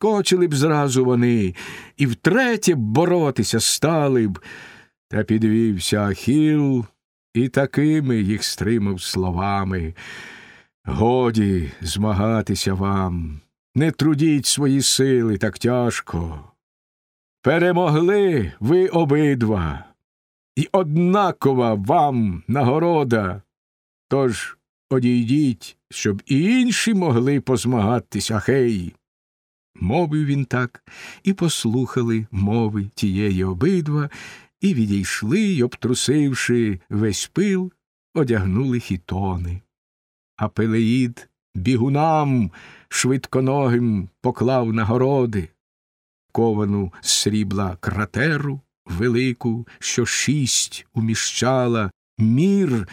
наскочили б зразу вони, і втретє боротися стали б. Та підвівся Ахіл і такими їх стримав словами. Годі змагатися вам, не трудіть свої сили так тяжко. Перемогли ви обидва, і однакова вам нагорода. Тож одійдіть, щоб і інші могли позмагатися, хей. Мовив він так, і послухали мови тієї обидва, і відійшли й, обтрусивши весь пил, одягнули хітони. А Пелеїд бігунам швидконогим поклав нагороди, ковану з срібла кратеру велику, що шість уміщала мір,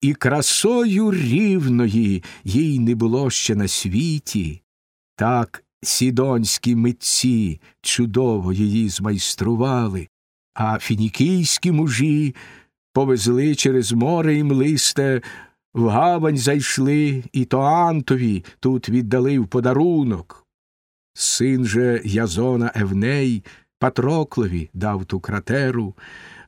і красою рівної їй не було ще на світі. Так сідонські митці чудово її змайстрували, а фінікійські мужі повезли через море і млисте, в гавань зайшли, і Тоантові тут віддали в подарунок. Син же Язона Евней Патроклові дав ту кратеру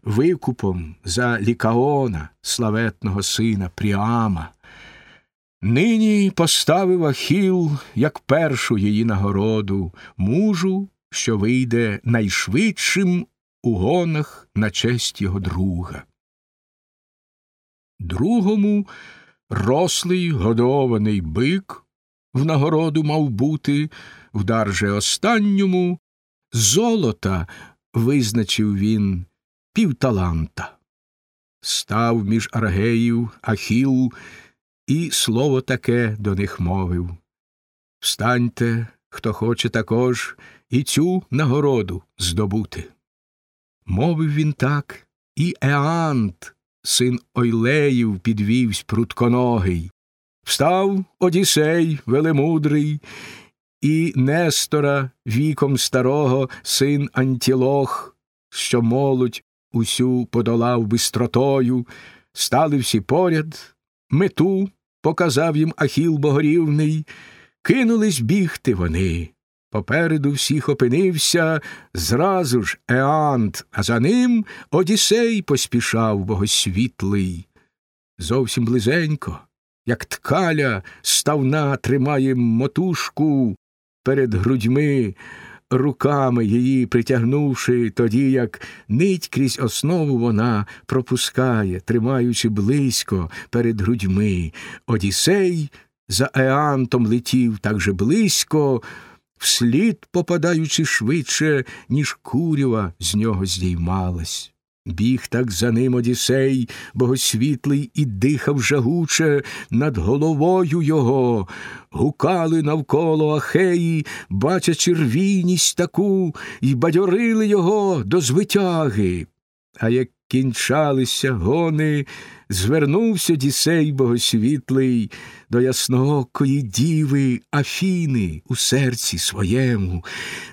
викупом за лікаона, славетного сина Пріама. Нині поставив Ахіл, як першу її нагороду, мужу, що вийде найшвидшим у гонах на честь його друга. Другому рослий годований бик в нагороду мав бути, вдар же останньому золота визначив він півталанта. Став між аргеїв Ахіл і слово таке до них мовив Встаньте, хто хоче також і цю нагороду здобути. Мовив він так, і Еант, син Ойлеїв, підвівсь прутконогий. Встав Одісей велемудрий, і Нестора віком старого син Антілох, що молодь усю подолав бистротою, стали всі поряд, мету показав їм Ахіл богорівний, кинулись бігти вони. Попереду всіх опинився зразу ж Еант, а за ним Одісей поспішав богосвітлий. Зовсім близенько, як ткаля ставна тримає мотушку перед грудьми, руками її притягнувши, тоді як нить крізь основу вона пропускає, тримаючи близько перед грудьми. Одісей за Еантом летів так же близько, вслід попадаючи швидше, ніж курява з нього здіймалась. Біг так за ним Одісей, богосвітлий, і дихав жагуче над головою його, гукали навколо Ахеї, бачачи рвійність таку, і бадьорили його до звитяги. А як кінчалися гони, звернувся дісей богосвітлий до ясноокої діви Афіни у серці своєму.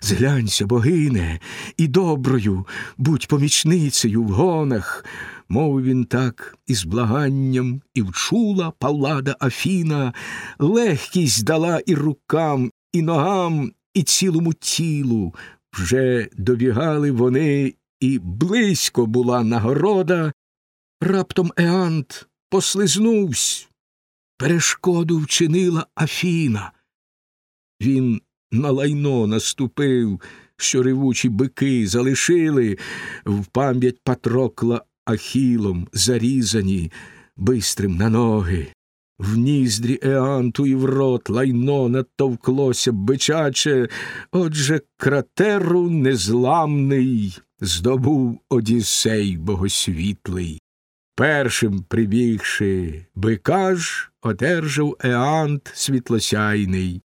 Зглянься, богине, і доброю будь помічницею в гонах. Мовив він так із благанням, і вчула палада Афіна, легкість дала і рукам, і ногам, і цілому тілу. Вже добігали вони і близько була нагорода, раптом Еант послизнувсь, перешкоду вчинила Афіна. Він на лайно наступив, що ревучі бики залишили в пам'ять Патрокла Ахілом зарізані бистрим на ноги. В ніздрі Еанту і в рот лайно натовклося бичаче, отже кратеру незламний здобув Одіссей богосвітлий. Першим прибігши бика ж, одержав Еант світлосяйний,